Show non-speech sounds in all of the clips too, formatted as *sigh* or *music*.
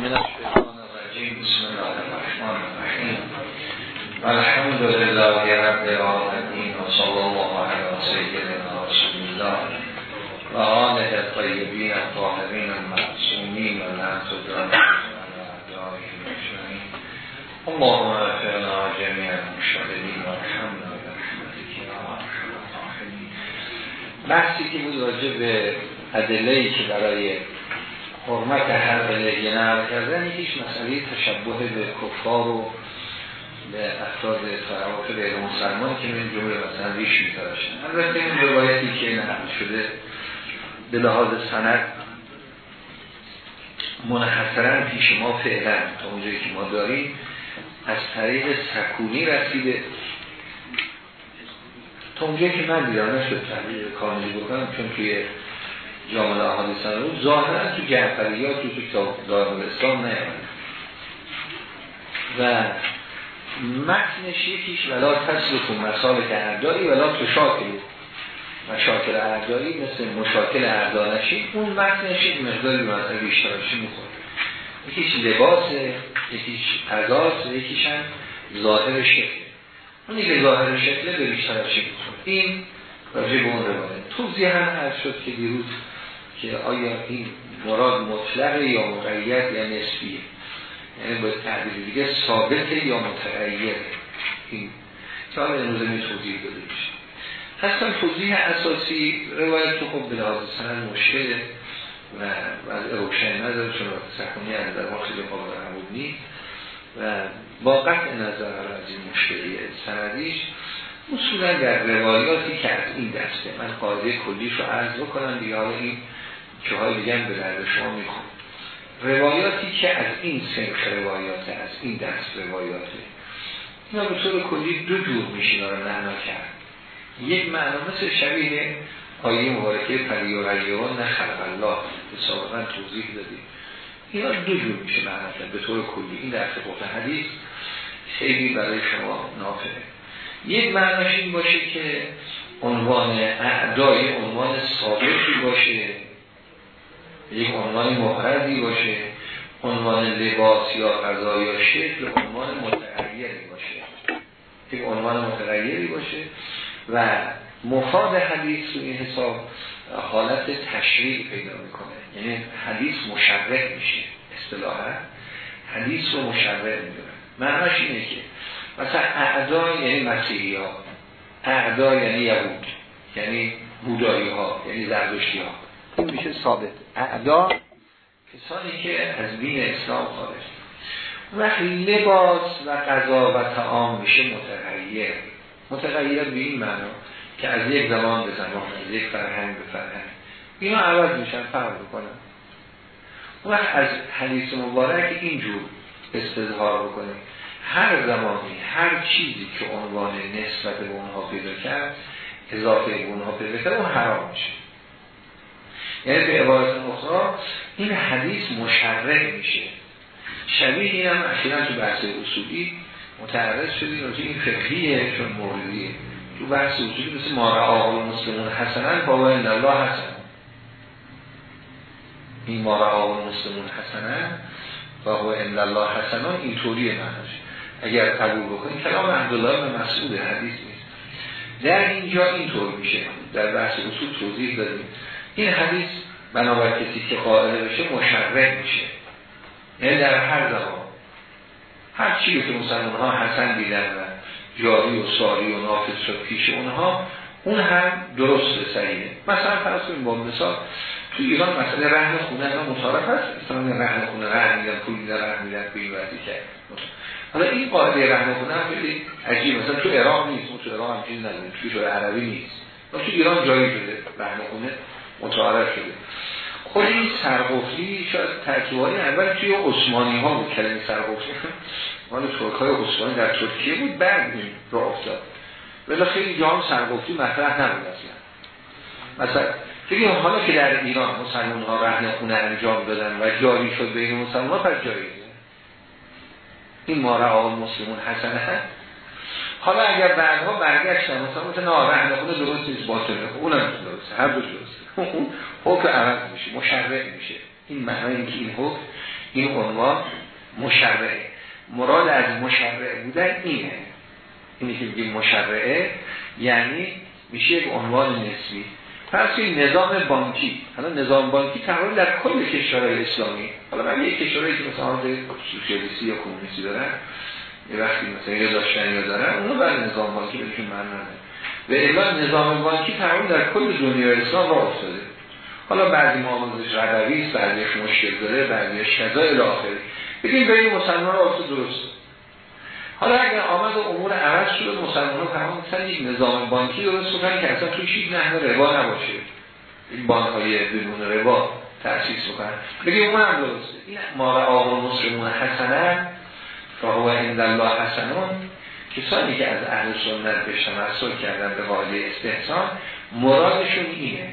من الشیطان الرجیم. بسم الله الرحمن الرحیم. الحمد لله رب العالمین و صلی الله علی سیدنا رسول الله و آله الطیبین الطاهرین المعصومین و الله اللهم اغفرنا جميع المشتغلین و رحمنا برحمتك یا ارحم الراحمین. بحثی که بود راجع به ادله که برای حرمت هر لحیه نقل کردن یکیش مسئله تشبه به کفار و به افراد طرف به مسلمان که این جمله مثلا ریش میتراشن البته این روایتی که نقل شده به لحاظ سند منحصرا پیش ما فعلا تا اونجایی که ما داریم از طریق سکونی رسیده. تا اونجایی که من دیدم نشد تحلیل کاملی بکنم چون توی جامعه احادیث رو ظاهرا تو جعفریات تو تو دارال اسلام نیامده. و متنش یکیش ولا تصل کن مسال که اعدایی ولا تشاکل مشاکل اعدایی مثل مشاکل اعدانشی اون متنش یک مقداری مثلا بیشترشی می‌خوره. یکیش لباسه یکیش پزاست یکیش هم ظاهر شکل اونی که ظاهر شکله به بیشترشی می‌خوره. این راجع به اون روایت. توضیح هم هر شد که دیروز که آیا این مراد مطلق یا مقید یا نسبیه؟ یعنی باید تعبیر دیگه ثابته یا متغیره این که حالا امروزه می توضیح داده میشه. هستن توضیح اساسی روایت تو خب به لحاظ سند مشکله و از روشن نداره چون سکونی از در ما خیلی قابل عمود نیست و با قطع نظر از این مشکلی سندیش اصولا در روایاتی که از این دسته من قاعده کلیش رو عرض بکنم دیگه این های دیگه به درد شما میخون روایاتی که از این سنخ روایات از این دست روایاته. اینا به طور کلی دو جور میشین رو معنا کرد. یک معنا مثل شبیه آیه مبارکه پری و غیران نه خلق الله به سابقا توضیح دادیم اینا دو جور میشه معنا کرد به طور کلی. این درس قطع حدیث خیلی برای شما نافعه. یک معناش این باشه که عنوان اعدای عنوان ثابتی باشه. یک عنوان محردی باشه عنوان لباس یا غذا یا شکل عنوان متغیری باشه. یک عنوان متغیری باشه و مفاد حدیث رو این حساب حالت تشریع پیدا می‌کنه. یعنی حدیث مشرع میشه اصطلاحا. حدیث رو مشرع می‌دونه. معناش اینه که مثلا اعدا یعنی مسیحی ها اعدا یعنی یهود یعنی بودایی ها یعنی زردشتی ها این میشه ثابت. اعدا کسانی که از دین اسلام خارج وقتی لباس و غذا و تعام میشه متغیر. متغیر به این معنا که از یک زمان به زمان از یک فرهنگ به فرهنگ. اینا عوض میشن فرق بکنن وقت از حدیث مبارک اینجور استظهار بکنیم هر زمانی هر چیزی که عنوان نسبت به اونها پیدا کرد اضافه به اونها پیدا کرد اون حرام میشه. یعنی به عبارت مخرا این حدیث مشرع میشه. شبیه این هم اخیرا تو بحث اصولی متعرض شدیم راجع این فقهیه چون موردیه. تو بحث اصولی مثل ما رعاه مسلمون حسنن با این الله حسن این ما رعاه مسلمون و هو ان الله حسنان این طوریه معناش. اگر قبول بکنید کلام عبدالله به مسئول حدیث نیست. در اینجا اینطور میشه. در بحث اصول توضیح دادیم. این حدیث بنابر کسی که قائل بشه مشرع میشه. یعنی در هر زمان. هر چیزی که مسلمان ها حسن دیدن و جاری و ساری و نافذ شد پیش اونها اون هم درست صحیحه. مثلا فرض کنیم با مثال تو ایران مثلا رهن خونه ها متعارف هست. مثلا رهن خونه رهن میدن پول میدن رهن میدن به این کرد حالا این قاعده رهن خونه هم خیلی عجیب مثلا تو ایران نیست. تو ایران هم چیز نداریم تو عربی نیست. تو ایران جایی شده رهن خونه. متعارف شده. خود این سرقفلی شاید ترکیبانی اول توی عثمانی ها بود کلمه سرقفلی. مال ترک های عثمانی در ترکیه بود بعد این را افتاد. ولی خیلی جام سرقفلی مطرح نبود اصلا. مثلا بگیم حالا که در ایران مسلمان ها رهن خونه انجام دادن و جاری شد بین مسلمان ها پس جایی این ماره آقا مسلمون حسنه هست. حالا اگر بعدها برگشتن مثلا مثلا نه رهن خونه درست نیست باطله اونم درسته. هر حکم عوض میشه مشرع میشه. این معنی که این حکم این عنوان مشرعه. مراد از مشرعه بودن اینه. اینی که بگیم مشرعه یعنی میشه یک عنوان نسبی. پس این نظام بانکی حالا نظام بانکی تقریبا در کل کشورهای اسلامی حالا من یک کشورهایی که مثلا سوسیالیستی یا کمونیستی دارن یه وقتی مثلا یه داشتن یا دارن اونو برای نظام بانکی بهشون من نده به اعلان نظام بانکی تقریبا در کل دنیای اسلام را افتاده. حالا بعضی معاملاتش روی است بعضیش مشکل داره بعضیش الی آخر. بگیم بین مسلمان را درست حالا اگر آمد امور عوض شد مسلمان ها مثلا یک نظام بانکی درست کنن که اصلا توش هیچ نحوه ربا نباشه. این بانک های بدون ربا تأسیس بکنن. بگیم اون هم درسته. این ما آقا مسلمون حسنه فهو عند الله حسنون. کسانی که از اهل سنت به تمثل کردن به قاعده استحسان مرادشون اینه.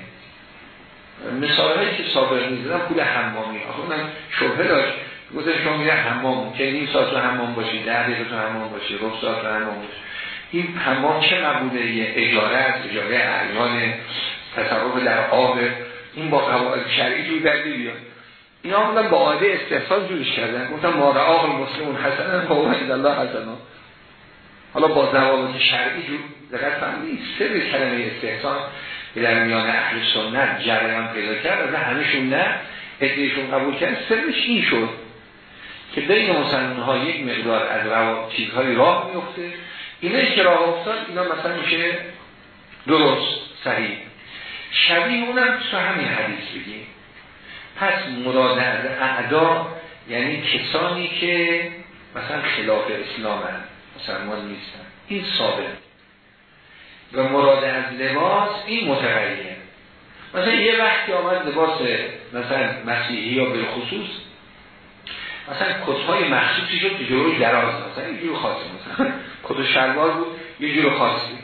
مثال هایی که سابق می‌زدن پول حمامی آخه اونم شبه داشت گفتن شما میره حمام که نیم ساعت رو حمام باشی ده دقیقه تو حمام باشی رب ساعت رو حمام باشی. این حمام چه مبوده یه اجاره است اجاره اعیان تصرف در آب. این با قواعد شرعی جور در بیاد اینا هم با عاده استحصال جورش کردن. گفتن ما رعاق المسلمون حسنا با وحید الله حسنا. حالا با ضوابط شرعی جور دقیق فهمید سر کلمه استحسان که در میان اهل سنت جریان پیدا کرد از همشون نه ادهشون قبول کرد سرش این شد که بین مسلمان ها یک مقدار از روا چیزهای راه میفته اینا که راه افتاد اینا مثلا میشه درست صحیح. شبیه اونم تو همین حدیث بگیم. پس مراد از اعدا یعنی کسانی که مثلا خلاف اسلام هست مسلمان نیستن. این ثابت. و مراد از لباس این متغیر مثلا یه وقتی آمد لباس مثلا مسیحی یا به خصوص مثلا کتهای مخصوصی شد که جلوی دراز مثلا یه جور خاصی مثلا کت شلوار بود یه جور خاصی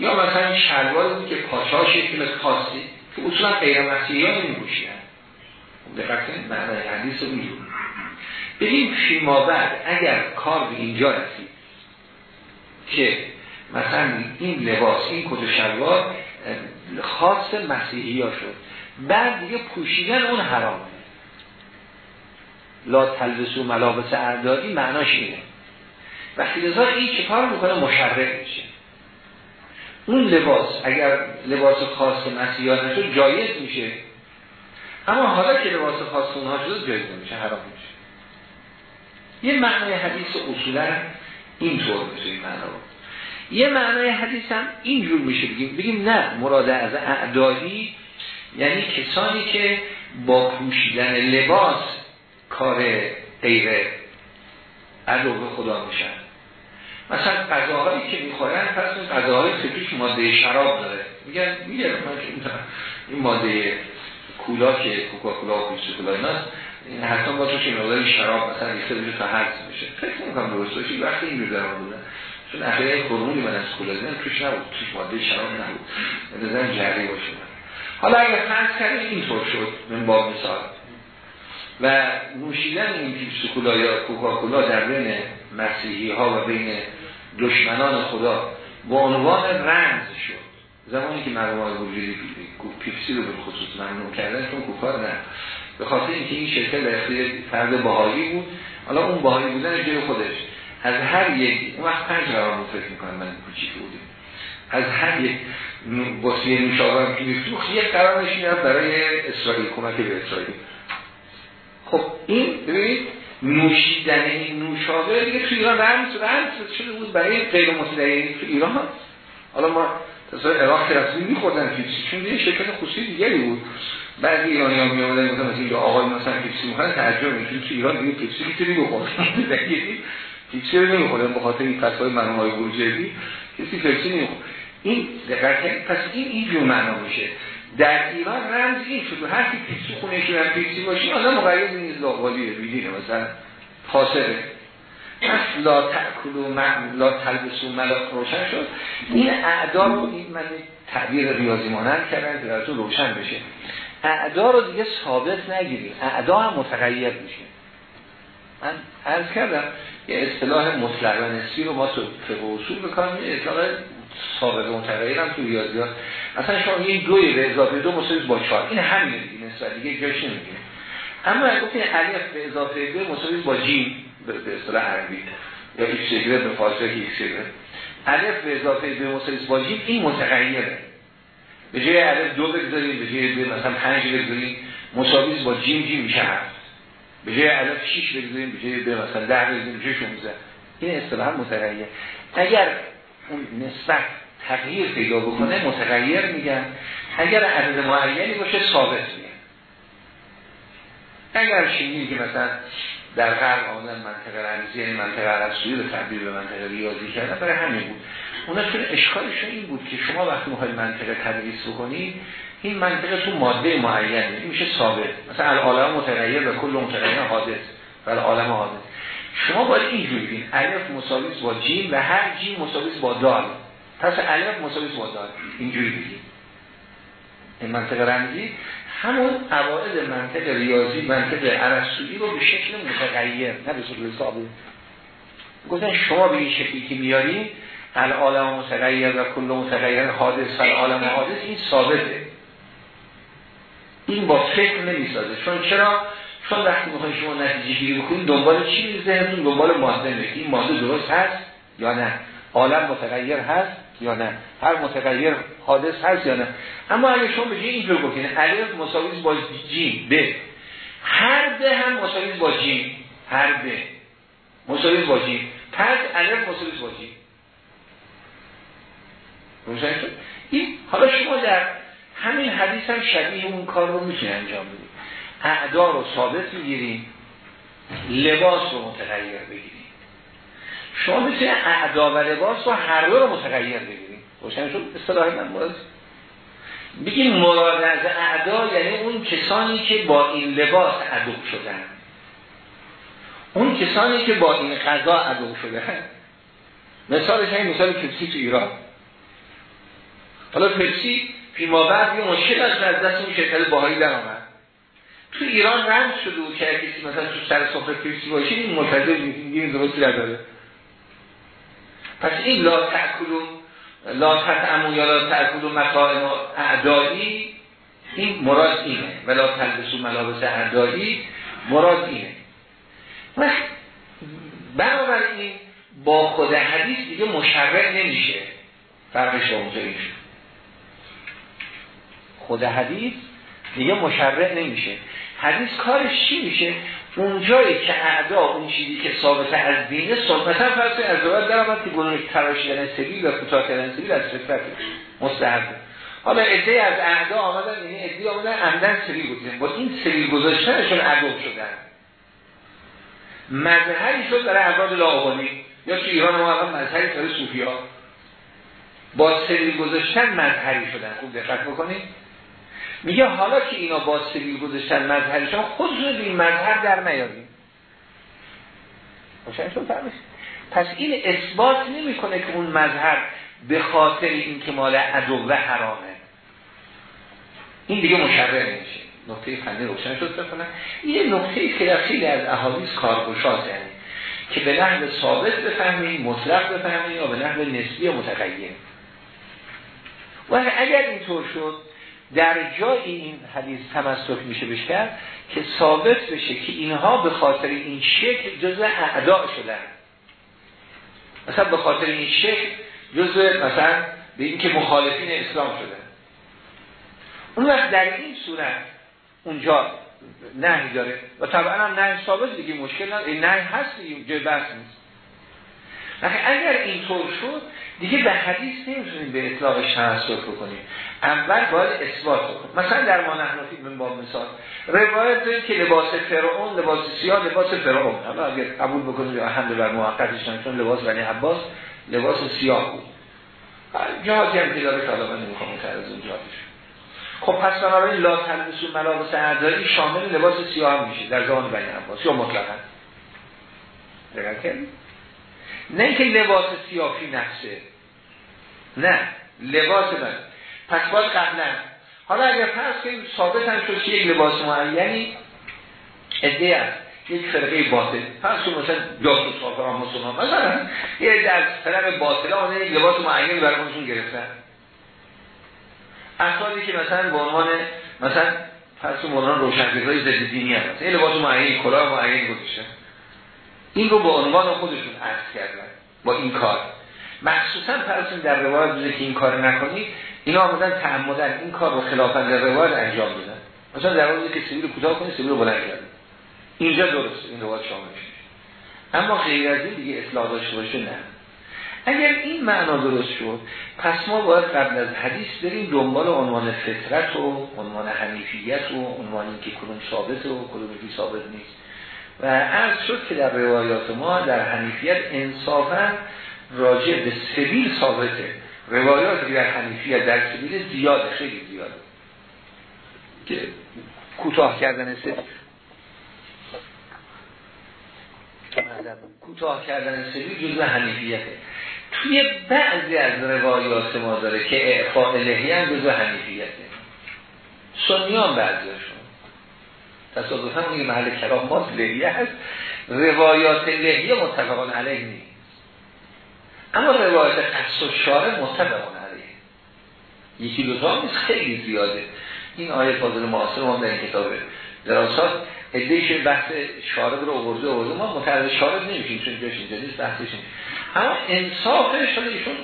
یا مثلا شلوار بود که پاچاش یکی مثل خاصی که اصولا غیر مسیحی ها نمیگوشیدن دقیق کنید معنی حدیث رو میدون بگیم فیما بعد. اگر کار به اینجا رسید که مثلا این لباس این کت شلوار خاص مسیحی ها شد. بعد دیگه پوشیدن اون حرامه لا تلبسو ملابس اعدادی معناش اینه. وقتی لذا این چه کار می‌کنه؟ مشرع میشه. اون لباس اگر لباس خاص مسیحیان نشد جایز میشه. اما حالا که لباس خاص اونها شده جایز نمیشه حرام میشه. یه معنای حدیث اصولا اینطور میشه این معنا یه معنای حدیث هم اینجور میشه. بگیم بگیم نه مراد از اعدادی یعنی کسانی که با پوشیدن لباس کار غیر عدو خدا میشن. مثلا غذاهایی که می‌خورن پس این که ماده شراب داره. میگن میگن من این ماده کولا که کوکاکولا و پیپسی کولا ایناست. این حتی با توش این شراب مثلا ریخته بشه تا حدس میشه. فکر نمی‌کنم درست باشه وقتی این رو بودن چون اخیره هورمونی من از کولا دیدم توش نبود توش ماده شراب نبود. نظرم جری باشه. حالا اگر فرض کردیم اینطور شد من با مثال. و نوشیدن این پیپسی کولا یا کوکاکولا در بین مسیحی ها و بین دشمنان خدا با عنوان رمز شد. زمانی که مردم های وجودی پیپسی رو به خصوص ممنوع کردن چون کوکا نه. به خاطر اینکه این شرکت در فرد باهایی بود. حالا اون باهایی بودن جای خودش. از هر یک اون وقت پنج قرار فکر می‌کنم من کوچیک بودیم. از هر یک بطری نوشابه که میفتوخت یک قرار نشید برای اسرائیل کمک به اسرائیل. خب این ببینید نوشیدن این نوشابه دیگه تو ایران رمز رمز شده بود برای غیر مسلمین تو ایران. حالا ما تصور عراق که رسمی میخوردن چون یه شرکت خصوصی دیگری بود. بعضی ایرانی ها میامدن مثلا مثلا اینجا آقای مثلا پیپسی می‌خوان تعجب می‌کنن تو ایران دیگه پیپسی که تری بخورن پیپسی رو نمی‌خورن به خاطر این فتوای مرحوم های بروجردی کسی پیپسی نمی‌خورن این دقیقاً پس این اینجور معنا میشه. در ایران رمز این شد هر کی پیپسی خونه شدن پیپسی باشه حالا مقید این لاغالیه بیدینه مثلا فاسده پس لا تأکلو لا تلبسو ملاک روشن شد. این اعدا رو این من تعبیر ریاضی مانند کردن که براتون روشن بشه. اعدا رو دیگه ثابت نگیریم اعدا هم متغیر میشه من عرض کردم یه اصطلاح مطلق و نسبی رو ما تو فقه اصول بکنم یه اصطلاح ثابت متغیر هم تو ریاضیات مثلا شما این دوی به اضافه دو مساوی با چهار. این همینه دیگه نسبت دیگه جاش نمی‌گیره. اما اگه گفتین الف به اضافه به مساوی با جیم به اصطلاح عربی یا ایکس به فارسی ایکس الف به اضافه به مساوی با جیم این متغیره به جای الف دو بگذاریم به جای دو مثلا پنج بگذاریم مساوی با جیم جیم میشه هفت. به جای الف 6 بگذاریم به جای دو مثلا 10 بگذاریم به جای 16 این اصطلاحا متغیر اگر اون نسبت تغییر پیدا بکنه متغیر میگن. اگر عدد معینی باشه ثابت میگن. اگر شینی که مثلا در غرب آمدن منطقه رمزی یعنی منطقه عربسویی رو تبدیل به منطقه ریاضی کردن برای همین بود. اونا چون اشکالشون این بود که شما وقتی می‌خواید منطقه تدریس بکنید این منطقه تو ماده معینه این میشه ثابت. مثلا العالم متغیر و کل متغیر حادث. و العالم حادث. شما باید اینجوری بین الف مساوی با جیم و هر جیم مساوی با دال. پس الف مساوی با دال. اینجوری بگیم این منطقه رمزی همون قواعد منطق ریاضی منطق عرصوی رو به شکل متغیر نه به شکل ثابت گفتن شما به این شکلی که العالم متغیر و کل متغیر حادث و حادث این ثابته. این با فکر نمی‌سازه. چون چرا؟ چون وقتی می‌خواین شما نتیجه گیری بکنید دنبال چی ذهنتون؟ دنبال ماده میگه این ماده درست هست یا نه؟ عالم متغیر هست یا نه؟ هر متغیر حادث هست یا نه؟ اما اگه شما بگید اینجور بکنید. الف مساوی با جیم. ب. هر به هم مساوی با جیم. هر به مساوی با جیم. پس الف مساوی با جیم. این حالا شما در همین حدیث هم شبیه اون کار رو می‌تونی انجام بدید اعدا رو ثابت می‌گیریم لباس رو متغیر بگیریم شما می‌تونید اعدا و لباس رو هر دو رو متغیر بگیریم روشن شد؟ اصطلاح من باز. بگیم مراد از اعدا یعنی اون کسانی که با این لباس عدوب شدن. اون کسانی که با این غذا عدوب شدن. مثالش این مثال پپسی تو ایران. حالا پپسی فیما بعد یه مشکل از دست اون شرکت باهایی در آمد. تو ایران رنج شده و که کسی مثلا تو سر سفره پپسی باشه این متضد این درستی نداره. پس این لا تأکلون لا تطعمون یا لا تأکلون مطاعم اعدایی این مراد اینه. ولا تلبسو ملابس اعدایی مراد اینه. بنابراین با خود حدیث دیگه مشرع نمیشه. فرقش با اونجا خود حدیث دیگه مشرع نمیشه. حدیث کارش چی میشه؟ اونجایی که اعدا اون چیزی که ثابت از دینه مثلا فرض از روایت در آمد که گناه تراشیدن سبیل و کوتاه کردن سبیل از فطرت مستحب. حالا عده از اعدا آمدن یعنی عده آمدن عمدن سبیل با این سبیل گذاشتنشون عدو شدن. مذهبی شد برای افراد لاغانی یا که ایران ما مذهبی برای صوفی ها با سبیل گذاشتن مذهبی شدن. خوب دقت بکنید. میگه حالا که اینا با سبیل گذاشتن مذهبشان خودشون به این مذهب در نیاریم پس این اثبات نمی‌کنه که اون مذهب به خاطر این که مال عدو و حرامه. این دیگه مشرع نمیشه. نقطه فنی روشن شد بکنم این نقطه که خیلی از احادیث کارگوشات یعنی که به نحو ثابت بفهمیم مطلق بفهمیم یا به نحو نسبی و متقیم و اگر اینطور شد در جای این حدیث تمسک میشه بشه که ثابت بشه که اینها به خاطر این شکل جزء اعداء شدن. مثلا به خاطر این شکل جزء مثلا به این که مخالفین اسلام شدن. اون وقت در این صورت اونجا نهی داره. و طبعا هم نهی ثابت دیگه مشکل نه نهی هست دیگه جای بحث نیست. اگر اینطور شد دیگه به حدیث نمی‌تونیم به اطلاقش تنسک بکنیم. اول باید اثبات بکنیم. مثلا در ما نحنفی من با مثال روایت داریم که لباس فرعون لباس سیاه لباس فرعون. حالا اگر قبول بکنیم یا حمد بر موقتش چون لباس بنی عباس لباس سیاه بود. جهازی هم که داره که من نمی‌خوام اون جهازش خب پس بنابراین لا تلبسون ملابس اعدایی شامل لباس سیاه هم میشه در زمان بنی عباس یا مطلقا. دقیق نه اینکه لباس سیافی نفسه نه لباس من. پس باید قبلا. حالا اگر فرض کنیم ثابت هم شد یک لباس معینی ادعه است یک فرقه باطل. فرض کنیم مثلا جاسوس کافران مسلمان. مثلا یه در طرف باطل آنه یک لباس معینی برای خودشون گرفتن. افرادی که مثلا به عنوان مثلا پس مولانا روشنفکرای ضد دینی هست این لباس معین کلاه معین گذاشتن. این رو به عنوان خودشون عرض کردن. با این کار. مخصوصا فرسون در روایت بوده که این کار نکنید اینا آمدن تعمدن این کار رو خلافن در روایت انجام بدن مثلا در روایت که سبیل کوتاه کنید سبیل بلند کردن. اینجا درست این روایت شامل اما غیر از این دیگه اصلاح داشته باشه نه. اگر این معنا درست شد پس ما باید قبل از حدیث بریم دنبال عنوان فطرت و عنوان حنیفیت و عنوان که کدوم ثابت و کدوم ثابت نیست. و عرض شد که در روایات ما در حنیفیت انصافا راجع به سبیل ثابته. روایات در حنیفیت در سبیل زیاده خیلی زیاده. که کوتاه کردن سبیل کوتاه کردن سبیل جزء حنیفیته. توی بعضی از روایات ما داره که اعفاء لحیه هم جزء حنیفیته. سنیان بعضیشون تصادفا این محل کلام ما لحیه هست. روایات لحیه متفقان علیه نیست. اما روایات قصد و شاره متفقان علیه. یکی دوتا نیست خیلی زیاده. این آیه فاضل معاصر ما در این کتاب دراسات ادهیش بحث شارب رو آورده آورده. ما متعرض شارب نمیشیم چون جاش اینجا نیست بحثش اما انصافش حالا ایشون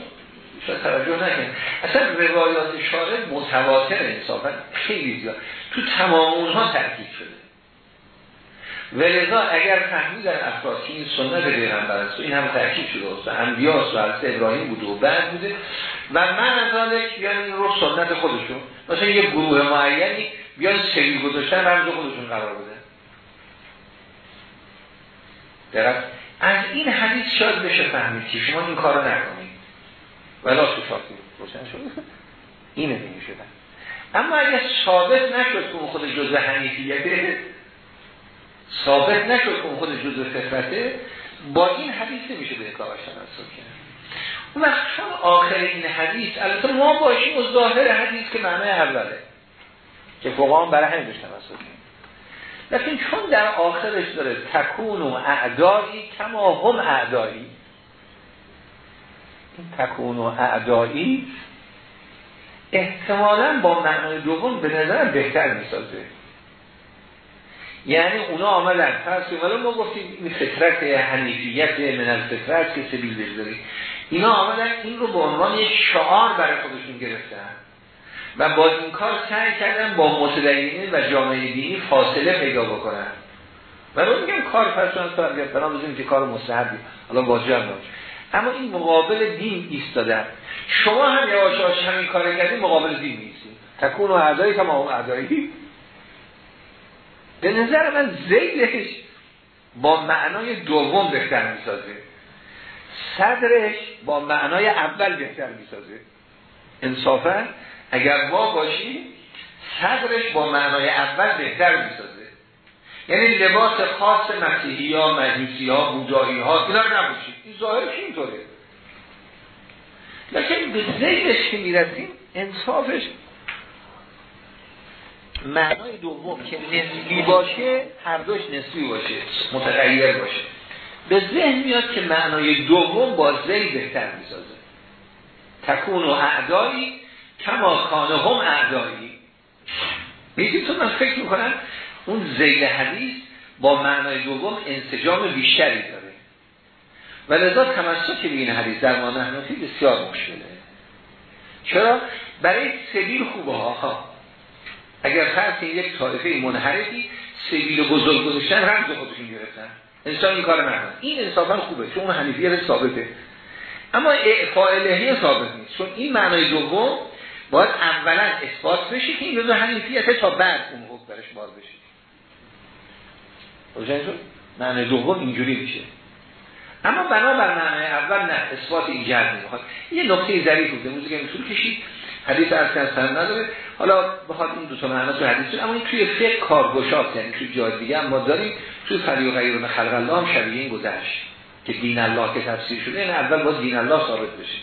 شاید توجه نکنه. اصلا روایات شارب متواتر انصافا خیلی زیاد. تو تمام اونها ترکیب شده. ولذا اگر فهمی در افراد که این سنت پیغمبر است این هم ترکیب شده است. و انبیاء و ابراهیم بوده و بعد بوده. و من از بیان این رو سنت خودشون. مثلا یه گروه معینی بیان سری گذاشتن رمز خودشون قرار بده. درست؟ از این حدیث شاید بشه فهمید که شما این کارو نکنید. ولا شاکی روشن شد؟ اینه نمی شدن اما اگر ثابت نشد که خود جزء حنیفیته ثابت نشد که خود جزء فطرته با این حدیث نمیشه به کارش تناسب کرد. اون وقت چون آخر این حدیث البته ما باشیم و ظاهر حدیث که معنی اوله که فقام برای همین بهش تناسب لیکن چون در آخرش داره تکون و اعدایی کما هم اعدایی این تکون و اعدایی احتمالا با معنای دوم به نظرم بهتر می‌سازه. یعنی اونا آمدن. فرض ولی ما گفتیم این فطرت حنیفیت من الفطرت که سبیل بذاری. اینا آمدن این رو به عنوان یک شعار برای خودشون گرفتن. و با این کار سعی کردن با متدینین و جامعه دینی فاصله پیدا بکنن. و رو میگم کار فرسون بنا بزنیم که کار مستحبی حالا واجب نباشه اما این مقابل دین ایستادن شما هم یواش همین کار کردید مقابل دین نیستید تکون و اعدایی تمام اعدایی به نظر من زیدش با معنای دوم بهتر می‌سازه. صدرش با معنای اول بهتر می‌سازه. انصافا اگر ما باشیم صدرش با معنای اول بهتر می‌سازه. یعنی لباس خاص مسیحی ها مجوسی ها بودایی ها اینا نباشید این ظاهرش اینطوره. لیکن به زیدش که می‌رسیم انصافش معنای دوم که نسبی باشه هر دوش نسبی باشه متغیر باشه. به ذهن میاد که معنای دوم با زی بهتر می‌سازه. تکون و اعدایی کما کانه هم اعدایی می‌دید تو من فکر می‌کنم اون زیل حدیث با معنای دوم انسجام بیشتری داره. و لذا تمسک به این حدیث در ما نحنفی بسیار مشکله. چرا؟ برای سبیل خوبه ها اگر فرض یک طایفه منحرفی سبیل بزرگ گذاشتن رمز خودشون گرفتن. انسان این کار نکنه. این انصافا خوبه چون اون حنیفیت ثابته. اما اعفاء الهی ثابت نیست. چون این معنای دوم باید اولا اثبات بشه که این جزء حنیفیت تا بعد اون حکم برش باز بشه. معنی دوم اینجوری میشه. اما بنا بر معنی اول نه اثبات این جهت یه نکته ظریف بوده موزیک اصول کشید. حدیث از کردن نداره. حالا بخواد این دو تا معنی تو حدیث اما این توی فقه کارگشاست یعنی توی جای دیگه هم ما داریم توی فری و غیر خلق الله هم شبیه این گذشت که دین الله که تفسیر شده این اول با دین الله ثابت بشه.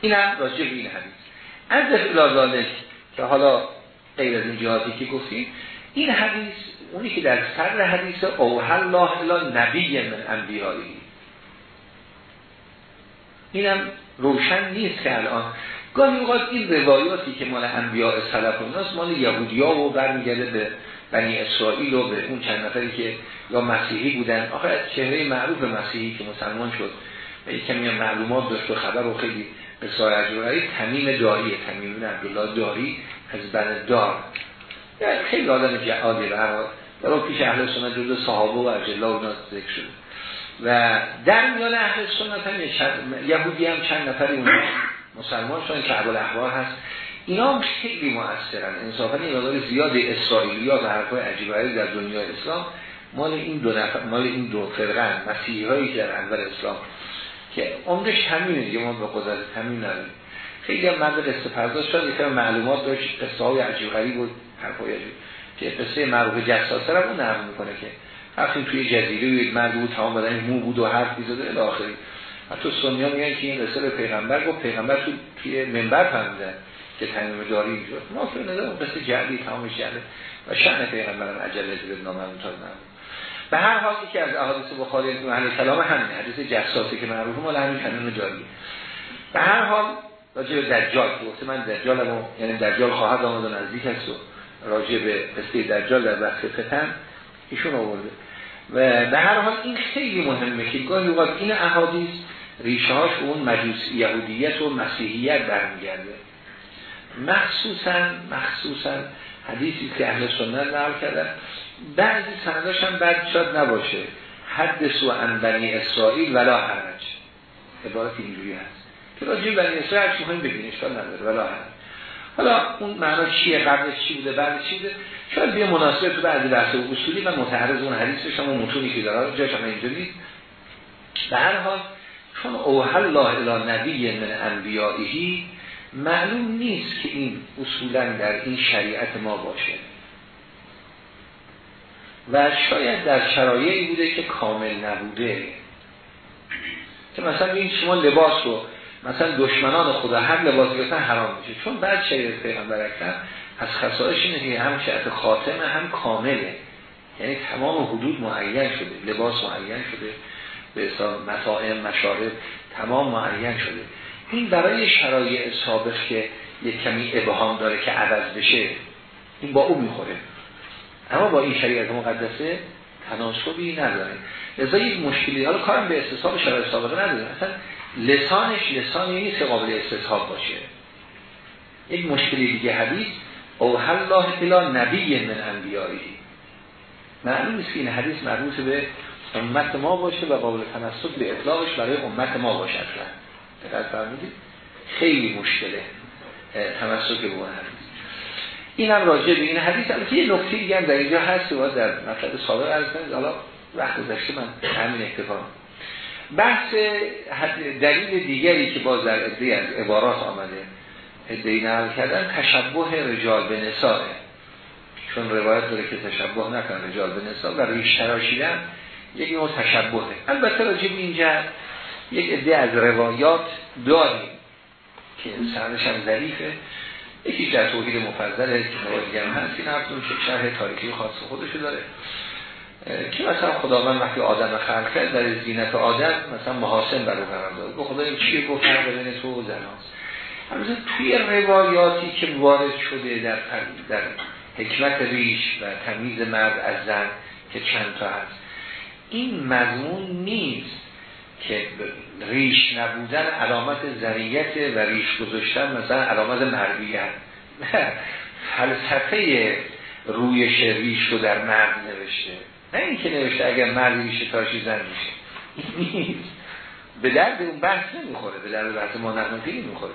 این هم راجع به این حدیث. از الازالک که حالا غیر از این جهاتی که گفتیم این حدیث اونی که در سر حدیث اوه الله الا نبی من انبیایی اینم روشن نیست که الان. گاهی اوقات این روایاتی که مال انبیاء سلف و مال یهودیا و برمیگرده به بنی اسرائیل و به اون چند نفری که یا مسیحی بودن. آخه چهره معروف مسیحی که مسلمان شد و یک کمی معلومات داشت و خبر و خیلی به سایه تمیم داری تمیم بن عبدالله داری از بن دار. یعنی خیلی آدم جعالی رو در پیش اهل سنت جزو صحابه و اجلا و ذکر شد و در میان اهل سنت هم یهودی هم چند نفری اون مسلمان شدن که عبال احوار هست. اینا هم خیلی مؤثرن. انصافا این مقدار زیاد اسرائیلی ها و حرفای عجیب در دنیا اسلام مال این دو نفر مال این دو فرقن مسیحی هایی که در اول اسلام. که عمرش همینه دیگه ما به قدرت همین نداریم. خیلی هم مرد قصه پرداز شد یکم معلومات داشت قصه های عجیب غریب بود حرفای عجیب. که قصه معروف جساسه رو اون می‌کنه که. وقتی توی جزیره یک مرد بود تمام بدن مو بود و حرف می‌زده الی حتی سنیا میگن که این قصه پیغمبر گفت پیغمبر تو توی منبر فهمیدن که تمیم جاری می‌شد ما فکر ندارم قصه جعلی تمامش جعله و شأن پیغمبرم عجله به نام تا نبود. به هر حال که از احادیث بخاری از محل کلام همین حدیث جساسی که معروفه مال همین کنون جاری به هر حال راجع به دجال گفته. من دجالمو یعنی دجال خواهد آمد و نزدیک است و راجع به قصه دجال در بحث فتن ایشون آورده. و به هر حال این خیلی مهمه که گاهی اوقات این احادیث ریشه هاش اون مجوس یهودیت و مسیحیت برمیگرده. مخصوصا مخصوصا حدیثی که اهل سنت نقل کردن بعضی سنداش هم بد شاد نباشه. حد سو ان بنی اسرائیل ولا حرج. عبارت اینجوری هست. که راجع بنی اسرائیل هرچی مهم ببینش نداره. ولا حرج. حالا اون معنا چیه؟ قبلش چی بوده؟ بعد چی بوده؟ شاید بیا مناسبه تو بعضی بحث اصولی و متعرض اون حدیثش هم متونی که داره جاش هم اینجا نیست. به هر حال چون اوحل الله الی نبی من انبیائهی معلوم نیست که این اصولا در این شریعت ما باشه. و شاید در شرایعی بوده که کامل نبوده. که مثلا این شما لباس رو مثلا دشمنان خدا هر لباسی بسن حرام میشه چون بعد شریعت پیغمبر اکرم از خصائش اینه که هم شرط خاتمه هم کامله. یعنی تمام حدود معین شده لباس معین شده. به حساب مطاعم مشارب تمام معین شده. این برای شرایع سابق که یک کمی ابهام داره که عوض بشه این با او می‌خوره. اما با این شریعت مقدسه تناسبی نداره. لذا یک مشکلی حالا کارم به استصحاب شرایط سابقه نداره. اصلا لسانش لسانی نیست که قابل استصحاب باشه. یک مشکلی دیگه حدیث او الله الا نبی من انبیایی معلوم نیست که این حدیث مربوط به امت ما باشه و قابل تناسب به اطلاقش برای امت ما باشه خیلی مشکله تمسک به اون حدیث. این هم راجع به این حدیث. یه نکته دیگه هم در اینجا هست و در مطلب سابق عرض کنید حالا وقت گذشته من همین اکتفا بحث دلیل دیگری که باز در عده از عبارات آمده ادعی نقل کردن تشبه رجال به چون روایت داره که تشبه نکن رجال به نسا و ریش تراشیدن. یک نوع تشبهه البته راجع به اینجا یک عده از روایات داریم که سندش هم ظریفه یکی در توحید مفضل که دیگر هم هست این هفتون که شرح تاریخی خاص خودشو داره. که مثلا خداوند وقتی آدم خلق کرد در زینت آدم مثلا محاسن برو قرار داد. به خدا چیه؟ گفت بین تو و زناست توی روایاتی که وارد شده در, در حکمت ریش و تمیز مرد از زن که چند تا هست این مضمون نیست که ریش نبودن علامت زنیت و ریش گذاشتن مثلا علامت مردیت فلسفه رویش ریش رو در مرد نوشته. نه اینکه نوشته اگر مرد ریش تاشی زن میشه. به درد اون بحث نمی‌خوره. به درد بحث ما نمی‌خوره.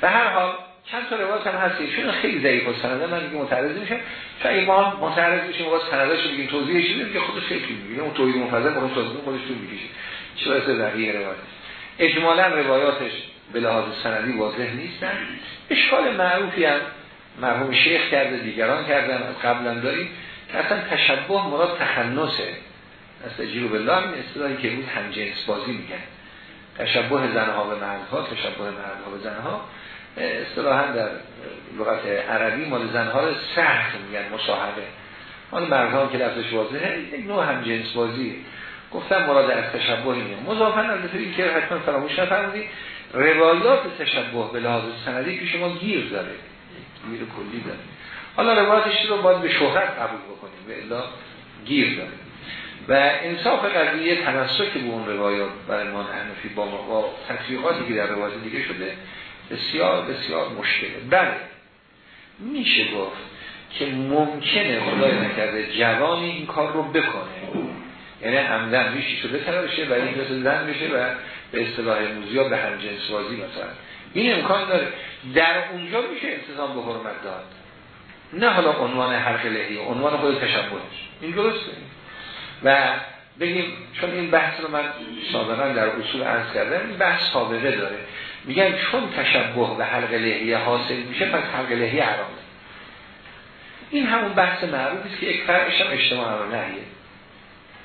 به هر حال چند تا روایت هم هستی چون خیلی ضعیف و سنده من دیگه متعرض میشم چون اگه ما متعرض میشیم واسه سندش رو بگیم توضیحش بدیم که خودش خیلی میگه اون توضیح مفصل خودش توضیح خودش تو می‌کشه. چه واسه بقیه روایت؟ اجمالا روایاتش به لحاظ سندی واضح نیستن. اشکال معروفی هم مرحوم شیخ کرده دیگران کردن قبلا داریم. که اصلا تشبه مراد تخنسه از تجیب بالله این اصطلاحی که بود همجنس بازی میگن تشبه زنها به مردها تشبه مردها به زنها. اصطلاحا در لغت عربی مال زنها رو سخت میگن مصاحبه. مال مردها که لفظش واضحه یک نوع هم جنس بازی گفتم مراد از تشبه اینه. مضافن البته این که حتما فراموش نفرمودید روایات تشبه به لحاظ سندی که شما گیر داره. گیر کلی داره. حالا روایاتش رو باید به شهرت قبول بکنیم. به الا گیر داره. و انصاف قضیه تنسک به اون روایات برای ما حنفی با, با تطبیقاتی که در روایات دیگه شده بسیار بسیار مشکله. بله. میشه گفت که ممکنه خدای نکرده جوانی این کار رو بکنه. یعنی همدن میشی شده تر بشه و این مثل زن بشه و به اصطلاح موزیا به هم جنس بازی مثلا. این امکان داره. در اونجا میشه انتظام به حرمت داد. نه حالا عنوان حرف لحی عنوان خود تشبهش این درسته. و بگیم چون این بحث رو من سابقا در اصول عرض کردم این بحث سابقه داره. میگن چون تشبه به حلق لحیه حاصل میشه پس حلق لحیه حرامه. این همون بحث معروفی است که یک فرقش هم اجتماع رو نهیه.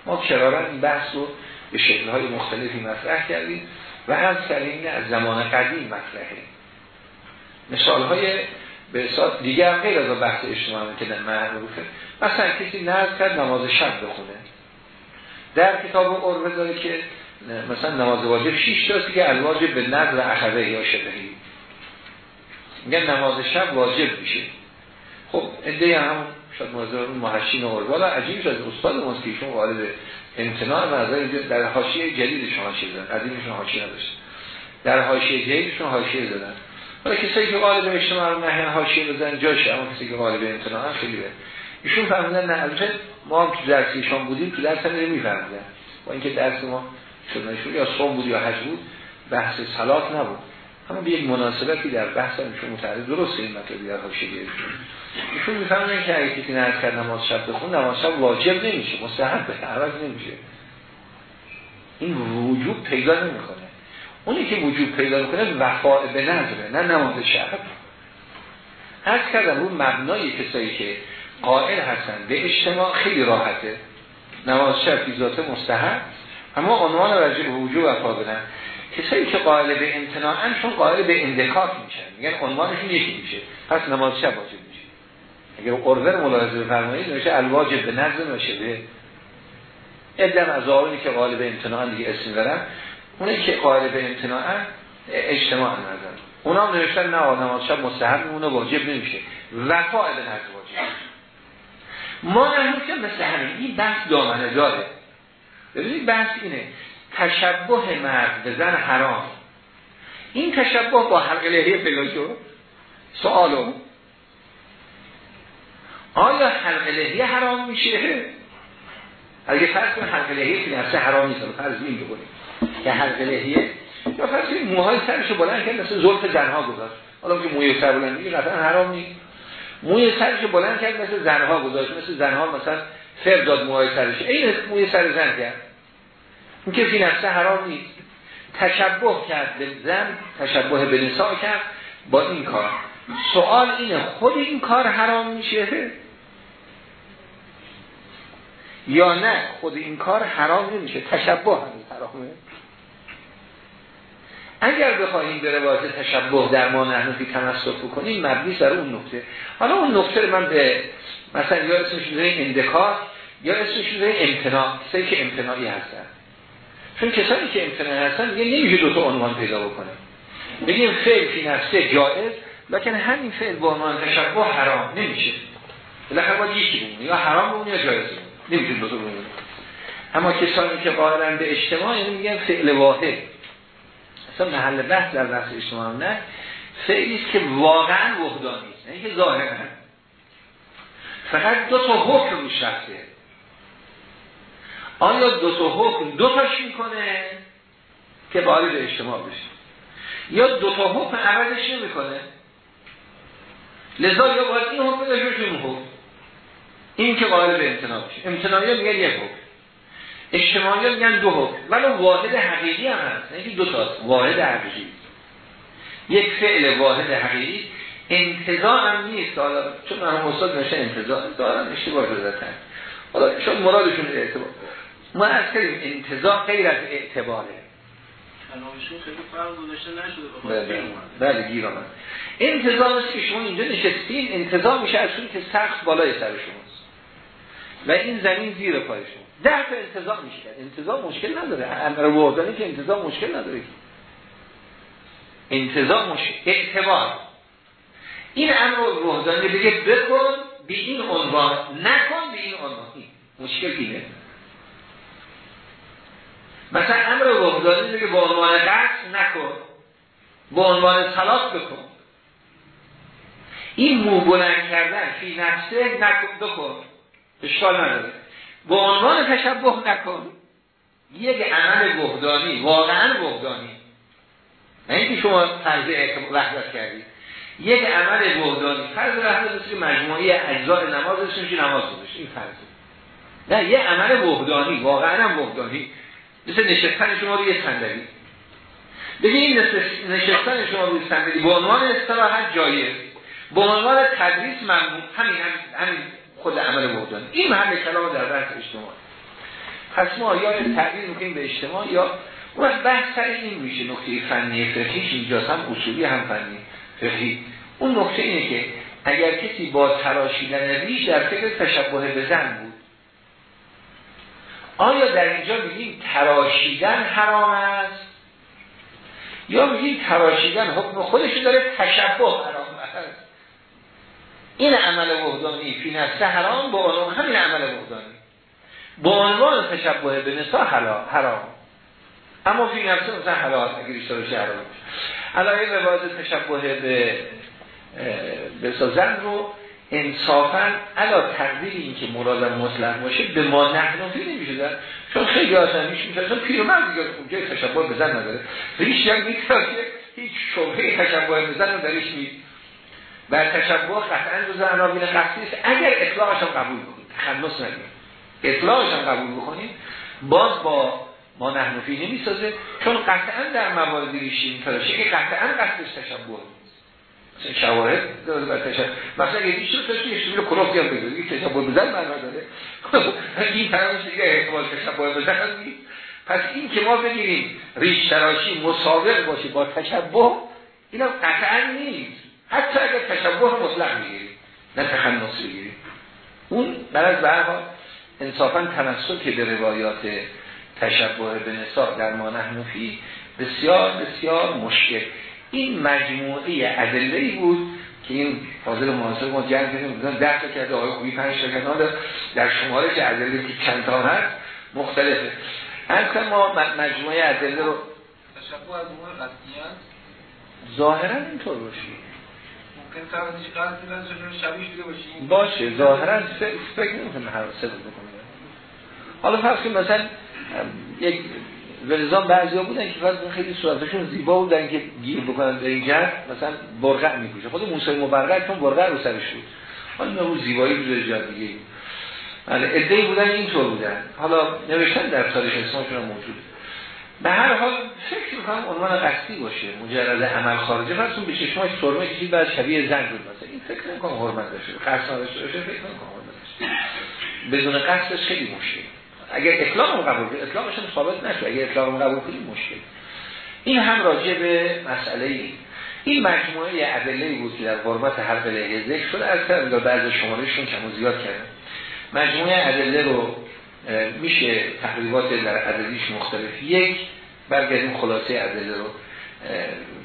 ما کرارا این بحث رو به شکلهای مختلفی مطرح کردیم و هم کردیم از زمان قدیم مطرحه مثالهای به هم غیر از بحث اجتماعی که در معروفه. مثلا کسی نرد کرد نماز شب بخونه. در کتاب عربه داره که مثلا نماز واجب 6 تا که الواجب به نظر اخره یا شبهی میگن نماز شب واجب میشه. خب ایده هم شاید موضوع محشین و عربه عجیب شد استاد ماست که ایشون وارد امتناع و در حاشیه جدیدشون حاشیه دادن قدیمشون حاشیه نداشت. در حاشیه جدیدشون حاشیه دادن. ولی کسایی که غالب اجتماع رو نهی حاشیه بزنن جاشه اما کسی که غالب امتناع خیلی به ایشون فهمیدن نه البته ما هم تو درسیشان بودیم تو درس هم نمیفهمیدن. با اینکه درس ما شد. یا صوم بود یا حج بود بحث صلات نبود. اما به یک مناسبتی در بحث هم ایشون متعرض درست این مطلبی در حاشیه ایشون می‌فهمن که اگه کسی کرد نماز شب بخون نماز شب واجب نمیشه مستحب به عوض نمیشه. این وجوب پیدا نمی‌کنه. اونی که وجود پیدا می‌کنه وفاء به نظره نه نماز شب. از کردم اون مبنای کسایی که قائل هستن به اجتماع خیلی راحته. نماز شب ذات مستحب. اما عنوان وجود وفا بدن. کسایی که قائل به امتناعن چون قائل به اندکاک میشن. میگن عنوانشون یکی میشه. پس نماز شب واجب میشه. اگر قرور ملاحظه بفرمایید میشه الواجب به نظر میشه به ادم از آقایی که قائل به امتناعن دیگه اسم برن اونی که قائل به امتناعن اجتماع نظر اونا هم نوشتن نه نماز شب مستحب میمونه واجب نمیشه. وفا به نظر واجب ما هم که مثل همین این بحث دامنه داره ببینید بحث اینه. تشبه مرد به زن حرام. این تشبه با حلق لحیه بلاجو سوالو. آیا حلق لحیه حرام میشه؟ اگه فرض کنید حلق لحیه که نفسه حرام نیست فرض این بکنیم که حلق لحیه یا فرض کنید موهای سرش رو بلند کرد مثل زلف زنها گذاشت. حالا که موی سر بلند میگه قطعا حرام نیست. موی سرش بلند کرد مثل زنها گذاشت. مثل زنها مثلا فر داد موهای سرش. این موی سر زن کرد این که فی نفسه حرام نیست. تشبه کرد به زن تشبه به نسا کرد با این کار. سوال اینه خود این کار حرام میشه؟ یا نه خود این کار حرام نمیشه؟ تشبه هم حرامه. اگر بخواهیم به روایت تشبه در ما نحنفی تمسک بکنیم مبنی سر اون نکته حالا اون نکته من به مثلا یا اسمش می‌ذاره اندکار. یا اسمش می‌ذاره امتناع سه که امتناعی هستن. چون کسانی که امتناعی هستن یه نمیشه دو تا عنوان پیدا بکنه. بگیم فعل فی نفسه جائز لکن همین فعل با عنوان تشبه حرام نمیشه. بالاخره باید یکی بمونه یا حرام بمونه یا جایز نمیشه دو تا بمونه. اما کسانی که قائلن به اجتماع یعنی میگن فعل واحد. اصلا محل بحث در بحث اجتماع نه. فعلی است که واقعا وحدانی است نه که ظاهرا. فقط دو تا حکم شخصه آیا دو تا حکم دو تاش می‌کنه که به اجتماع بشه یا دو تا حکم عوضش نمی‌کنه لذا یا باید این حکم داشته این حکم. این که قائل به امتناع بشه امتناعی میگن یک حکم. اجتماعی میگن دو حکم. ولی واحد حقیقی هم هست. نه دو تا واحد حقیقی. یک فعل واحد حقیقی. انتظار هم نیست. حالا چون هم استاد نشه انتظار دارن اشتباه دادن حالا چون مرادشون اعتبار. ما از کردیم انتظار غیر از اعتباره. بله, بله گیر آمد. انتظار است که شما اینجا نشستین انتظار میشه از که سخت بالای سر شماست. و این زمین زیر پای شما. ده تا انتظام میشه انتظام مشکل نداره. امر وحدانی که انتظام مشکل نداره. انتظام مشکل اعتبار. این امر وحدانی بگه بکن به این عنوان نکن به این عنوان. مشکل اینه. مثلا امر وحدانی بگه به عنوان قصد نکن. به عنوان طلاق بکن. این مو بلند کردن فی نفسه نکن بکن. اشکال نداره. به عنوان تشبه نکن. یک عمل وحدانی واقعا وحدانی نه اینکه شما فرض وحدت کردید یک عمل وحدانی فرض وحدت که مجموعی اجزاء نماز که نماز گذاشت این فرضه. نه یه عمل وحدانی واقعا هم وحدانی مثل نشستن شما روی صندلی. بگه این نشستن شما روی صندلی به عنوان استراحت جایز به عنوان تدریس ممنون همین همین خود عمل وحدانی این محل کلام در درس اجتماع. پس ما یا تعبیر می‌کنیم به اجتماع یا اون بحث سر این میشه. نکته فنی فقهیش اینجاست. هم اصولی هم فنی فقهی. اون نکته اینه که اگر کسی با تراشیدن ریش در فکر تشبه به زن بود آیا در اینجا میگیم تراشیدن حرام است؟ یا میگیم تراشیدن حکم خودش داره تشبه حرام است؟ این عمل وحدانی فی نفسه حرام با عنوان همین عمل وحدانی. با عنوان تشبه به نسا حرام. اما فی نفسه مثلا حلال اگر ایشتا بشه حرام. علاقه روایت تشبه به به زن رو انصافا علا تقدیر این که مراد مطلق باشه به ما نحنفی نمیشه چون خیلی آسان میشه. میشه چون پیرمرد دیگه اونجای تشبه به زن نداره. ریش یک می‌تونه هیچ شبهه تشبه به زن رو درش می و تشبه قطعا رو زن را بینه قصدی اگر اطلاقش هم قبول کنید تخلص نگید اطلاقش هم قبول بکنید باز با ما نحنفی نمی‌سازه. چون قطعا در موارد ریشی میتراشه که قطعا قصدش تشبه شواهد داره بر تشبه مثلا اگه دیش رو تشبه اشتبیل کلوف هم بگید این تشبه بزن معنا داره. *laughs* این فرامش دیگه احتمال تشبه بزن نیست. پس این که ما بگیریم ریش تراشی مسابق باشه با تشبه اینا قطعا نیست. حتی اگر تشبه مطلق می‌گیریم نه تخنص بگیریم اون بر از برها انصافا تنسک به روایات تشبه به نسا در ما نحنفی بسیار بسیار مشکل. این مجموعه ادله ای بود که این فاضل محاسب ما جنگ کردیم. بودن ده تا کرده آقای خوبی پنج تا کرده در شماره که ادله که چند تا هست مختلفه. هر ما مجموعه ادله رو از امور ظاهرا اینطور باشه باشه ظاهرا فکر نمی‌کنه هر سه بکنه حالا فرض مثلا یک ولزان بعضی بودن که فرض خیلی صورتشون زیبا بودن که گیر بکنن به این جهت مثلا برقع میپوشه. خود موسی مبرقع چون برقع رو سرش بود. حالا رو زیبایی بود جا دیگه. بله ادعی بودن اینطور بودن. حالا نوشتن در تاریخ اسلامشون هم موجود. به هر حال فکر می‌کنم عنوان قصدی باشه مجرد عمل خارجه. فرضون به چشماش سرمه کشید بعد شبیه زن بود. مثلا این فکر نمی‌کنم حرمت داشته قصد داشته باشه فکر نمی‌کنم حرمت داشته بدون قصدش خیلی مشکل. اگر اطلاق هم قبول کنید اطلاقش هم ثابت نشه اگر اطلاق هم قبول کنید مشکل. این هم راجع به مسئله ای. این مجموعه ادله بود که در قربت هر بله ذکر شده از کردم بعض شمارشون کم و زیاد کردن. مجموعه ادله رو میشه تقریبات در عددیش مختلف. یک برگردیم خلاصه ادله رو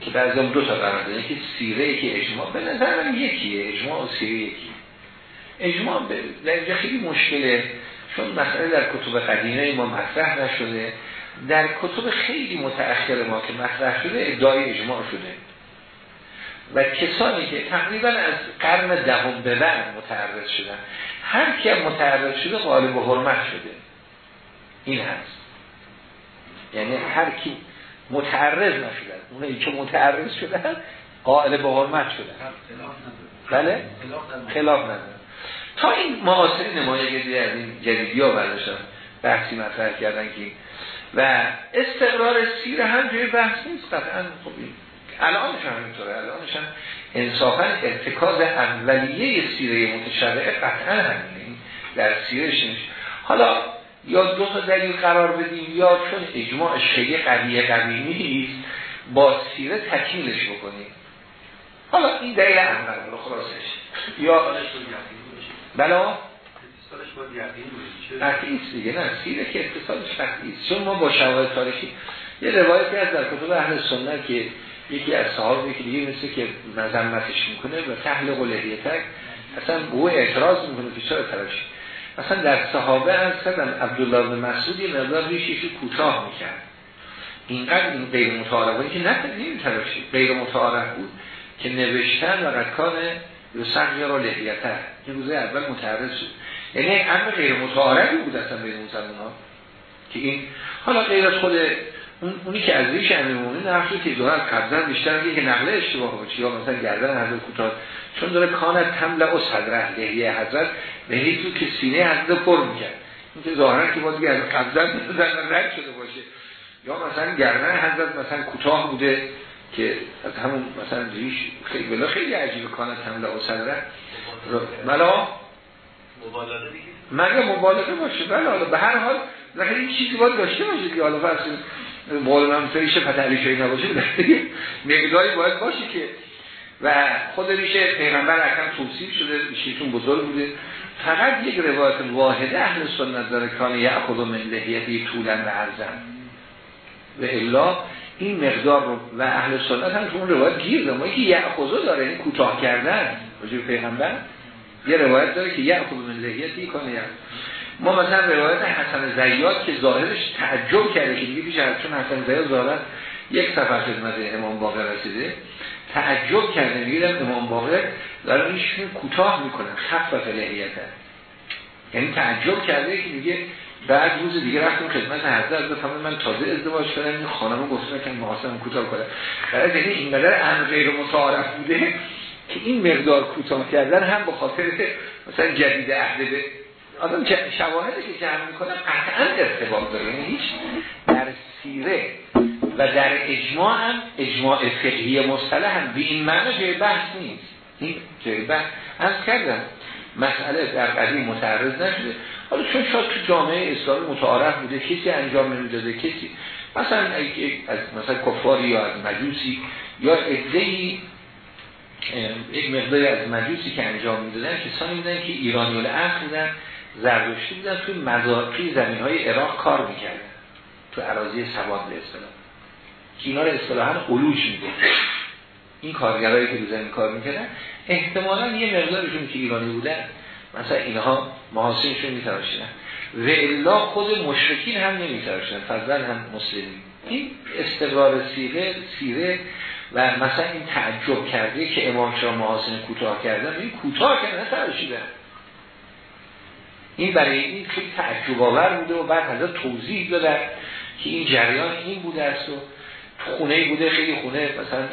که بعضی دو تا قرار داره یکی سیره یکی اجماع. به نظر من یکیه. اجماع و سیره یکی اجماع به خیلی مشکله. چون مسئله در کتب قدیمه ما مطرح نشده در کتب خیلی متأخر ما که مطرح شده ادعای اجماع شده. و کسانی که تقریبا از قرن دهم به بعد متعرض شدن هر کی متعرض شده غالب و حرمت شده. این هست. یعنی هر کی متعرض نشدن اونایی که متعرض شدن قائل به حرمت شدن. بله؟ خلاف ندارن تا این معاصرین نمایه از این جدیدی ها برداشتن بحثی مطرح کردن که و استقرار سیر هم جای بحث نیست قطعا خب الانش هم همینطوره الانش هم انصافا ارتکاز اولیه سیره متشرعه قطعا همینه در سیرش نیست. حالا یا دو تا دلیل قرار بدیم یا چون اجماع خیلی قویه قوی نیست با سیره تکمیلش بکنیم. حالا این دلیل رو خلاصش. یا بلا قطعی است دیگه نه سیره که اتصالش قطعی است. چون ما با شواهد تاریخی یه روایتی از در کتب اهل سنت که یکی از صحابه که دیگه مثل که مذمتش می‌کنه و تحل قلهیتک اصلا او اعتراض می‌کنه که چرا تراشی مثلا در صحابه از کردم عبدالله بن مسعود یه مقدار ریشش کوتاه می‌کرد. اینقدر این غیر متعارفه که نه نمیتراشید غیر متعارف بود که نوشتن و رکان سخت را لحیته. این روزه اول متعرض شد. یعنی امر غیر متعارفی بود اصلا بین مسلمان ها که این حالا غیر از خود اون اونی که از ریش امیرمومنین نقشی که داره قبضن بیشتر که نقله اشتباه باشه یا مثلا گردن حضرت کوتاه. چون داره کانت تملا و صدره لحیه حضرت لحیه تو که سینه حضرت پر می‌کرد. این که ظاهرا که با دیگه قبضن *laughs* رد شده باشه. یا مثلا گردن حضرت مثلا کوتاه بوده. که از همون مثلا ریش خیلی بلا خیلی عجیب کانت تملا و صدره ملا مگه مبالغه باشه؟ بله حالا به هر حال لکه این چیزی باید داشته باشه که حالا فرض مول من ریشه فتح شایی نباشه مقداری باید باشه که و خود ریشه پیغمبر اکرم توصیف شده ریشهتون بزرگ بوده. فقط یک روایت واحده اهل سنت داره کان یأخذ من لحیتی طولا و عرضن و الا این مقدار رو و اهل سنت هم اون روایت گیر داره ما یکی یأخذ داره این کوتاه کردن وجود پیغمبر. یه روایت داره که یأخذ من لحیتی کنه ما مثلا روایت حسن زیاد که ظاهرش تعجب کرده که دیگه پیش چون حسن زیاد ظاهرت یک سفر خدمت امام باقر رسیده. تعجب کرده میگیدم امام باقر داره ایشون کوتاه می‌کنن خفت لحیت یعنی تعجب کرده که میگه بعد روز دیگه رفتم خدمت حضرت. گفتم من تازه ازدواج کردم. این خانمو گفتم که محاسم کوتاه کنه. برای یعنی اینقدر امر غیر متعارف بوده که این مقدار کوتاه کردن هم به خاطر مثلا جدید عهد به آدم شواهدی که جمع می‌کنه قطعا ارتباط داره. یعنی هیچ در سیره و در اجماع هم اجماع فقهی مصطلح هم به این معنی جای بحث نیست. این جای بحث از کردم مسئله در قدیم متعرض نشده. حالا چون شاید تو جامعه اسلامی متعارف بوده کسی انجام نمی‌داده کسی. مثلا از مثلا کفاری یا از مجوسی یا ادهی یک مقداری از مجوسی که انجام می‌دادن کسانی بودن که ایرانی الاصل بودن زردشتی بودن توی مزارقی زمین های عراق کار می‌کردن. تو عراضی سواد به اصطلاح. که اینا رو اصطلاحا علوش میده این کارگرایی که زمین کار می‌کردن احتمالا یه مقدارشون که ایرانی بودن مثلا اینها محاسنشون میتراشیدن. و الا خود مشرکین هم نمیتراشیدن فضلا هم مسلمین. این استقرار سیره سیره و مثلا این تعجب کرده که امام شما محاسن کوتاه کردن این کوتاه کردن تراشیدن این برای این خیلی تعجب آور بوده و بعد حضرت توضیح دادن که این جریان این بوده است و خونه بوده خیلی خونه مثلا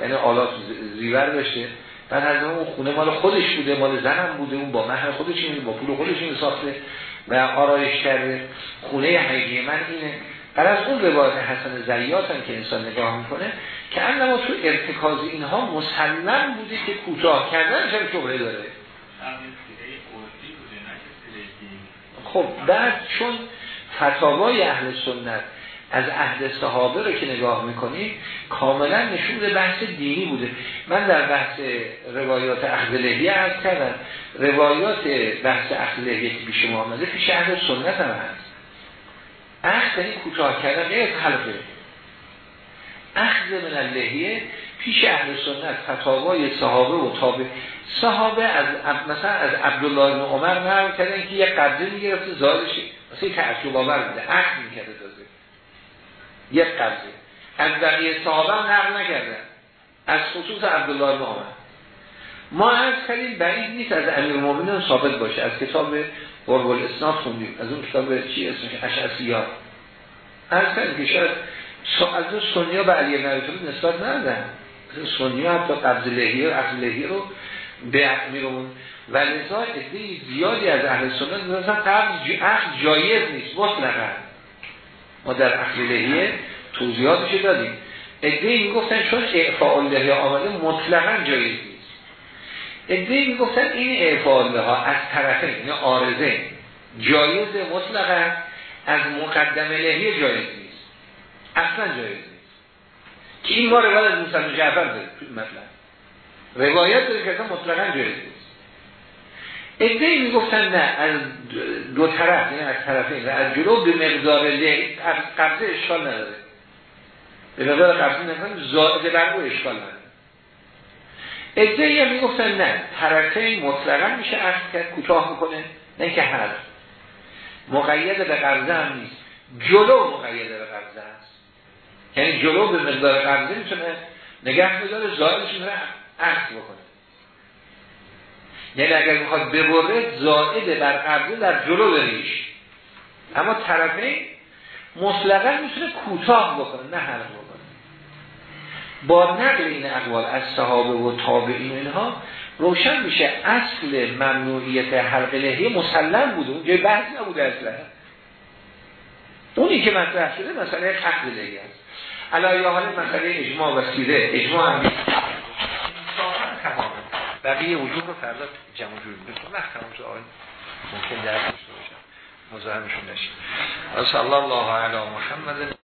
یعنی آلات زیور داشته. بعد از اون خونه مال خودش بوده مال زنم بوده اون با مهر خودش با پول خودش ساخته و آرایش کرده. خونه حقیقی من اینه. بعد از اون روایت حسن زریات هم که انسان نگاه می‌کنه که انما تو ارتکاز اینها مسلم بوده که کوتاه کردن هم شبهه داره. خب بعد چون فتاوای اهل سنت از عهد صحابه رو که نگاه می‌کنید کاملا نشون بحث دینی بوده. من در بحث روایات اخذ لحیه عرض کردم. روایات بحث اخذ لحیه که پیش ما پیش اهل سنت هم هست. اخذ این کوتاه کردن غیر حلقه اخذ من پیش اهل سنت فتاوای صحابه و تابع. صحابه از مثلا از عبدالله بن عمر نقل کردن که یه قبضه می‌گرفته زادش مثلا تعجب آور بوده. عقل می‌کرده تازه. یک قبضه از بقیه صحابه هم نقل نکردن. از خصوص عبدالله بن عمر. ما از کردیم بعید نیست از امیر المومنین ثابت باشه. از کتاب قرب الاسناد خوندیم. از اون کتاب چی اسمش؟ اشعسیات از کردیم که شاید از اون سنیا به علی نبی نسبت ندن سنی ها حتی قبض لحیه و عقل لحیه رو به میرون. و لذا ادهی زیادی از اهل سنت مثلا قبض جایز نیست مطلقا. ما در عقل لحیه توضیحاتش دادیم. ادهی می‌گفتن چون اعفاء لحیه آمده مطلقا جایز نیست. ادهی می‌گفتن این اعفاء لحیه از طرفه این آرزه جایز مطلقا از مقدم لحیه جایز نیست. اصلا جایز نیست. که این ما روایت از موسی جعفر داره مثلا. روایت داره که اصلا مطلقا جایز نیست. ادهی می‌گفتن نه از دو طرف یعنی از طرفین و از جلو به مقدار له قبضه اشکال نداره. به مقدار قبضه نکنیم زائد بر او اشکال نداره. ادهی هم می‌گفتن نه طرفین مطلقا میشه از کرد کوتاه می‌کنه نه که هر مقید به قبضه هم نیست. جلو مقید به قبضه است یعنی جلو به مقدار قبضه می‌تونه نگه میداره زائدش می‌تونه عکس بکنه. یعنی اگر می‌خواد ببره زائد بر قبضه در جلو بریش. اما طرفین مطلقا می‌تونه کوتاه بکنه نه هر بکنه با نقل این اقوال از صحابه و تابعین اینها روشن میشه اصل ممنوعیت حلق لحیه مسلم بوده. اونجا بحث نبوده اصلا. اونی که مطرح شده مسئله عقل دیگه است. علایه حال مسئله اجماع و سیره. اجماع هم بقیه وجود رو فردا جمع جور بکنم وقت تمام شد آقای ممکن درست داشته باشم. مزاحمشون نشید الله الله علی محمد